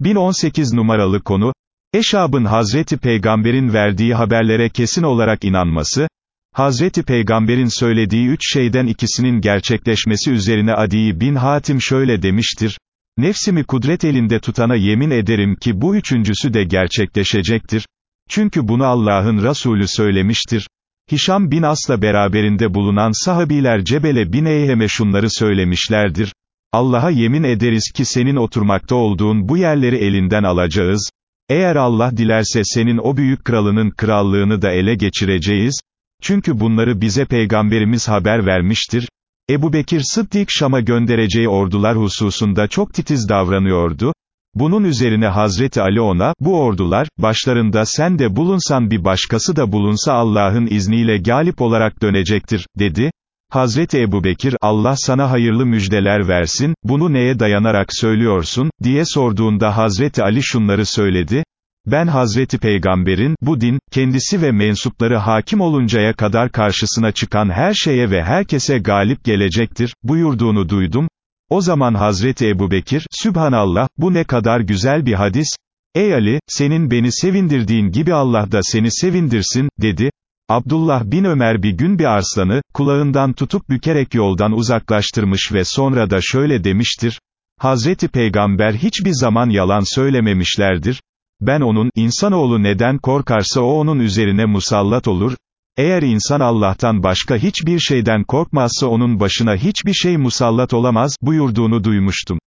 1018 numaralı konu, Eşab'ın Hazreti Peygamber'in verdiği haberlere kesin olarak inanması, Hazreti Peygamber'in söylediği üç şeyden ikisinin gerçekleşmesi üzerine Adi bin Hatim şöyle demiştir, Nefsimi kudret elinde tutana yemin ederim ki bu üçüncüsü de gerçekleşecektir, çünkü bunu Allah'ın Resulü söylemiştir, Hişam bin As'la beraberinde bulunan sahabiler Cebele bin Eyhem'e şunları söylemişlerdir, Allah'a yemin ederiz ki senin oturmakta olduğun bu yerleri elinden alacağız, eğer Allah dilerse senin o büyük kralının krallığını da ele geçireceğiz, çünkü bunları bize peygamberimiz haber vermiştir, Ebu Bekir Sıddik Şam'a göndereceği ordular hususunda çok titiz davranıyordu, bunun üzerine Hazreti Ali ona, bu ordular, başlarında sen de bulunsan bir başkası da bulunsa Allah'ın izniyle galip olarak dönecektir, dedi. Hazreti Ebubekir, Allah sana hayırlı müjdeler versin, bunu neye dayanarak söylüyorsun, diye sorduğunda Hazreti Ali şunları söyledi, ben Hazreti Peygamber'in, bu din, kendisi ve mensupları hakim oluncaya kadar karşısına çıkan her şeye ve herkese galip gelecektir, buyurduğunu duydum, o zaman Hazreti Ebubekir, Sübhanallah, bu ne kadar güzel bir hadis, ey Ali, senin beni sevindirdiğin gibi Allah da seni sevindirsin, dedi, Abdullah bin Ömer bir gün bir arslanı, kulağından tutup bükerek yoldan uzaklaştırmış ve sonra da şöyle demiştir, Hazreti Peygamber hiçbir zaman yalan söylememişlerdir, ben onun, insanoğlu neden korkarsa o onun üzerine musallat olur, eğer insan Allah'tan başka hiçbir şeyden korkmazsa onun başına hiçbir şey musallat olamaz, buyurduğunu duymuştum.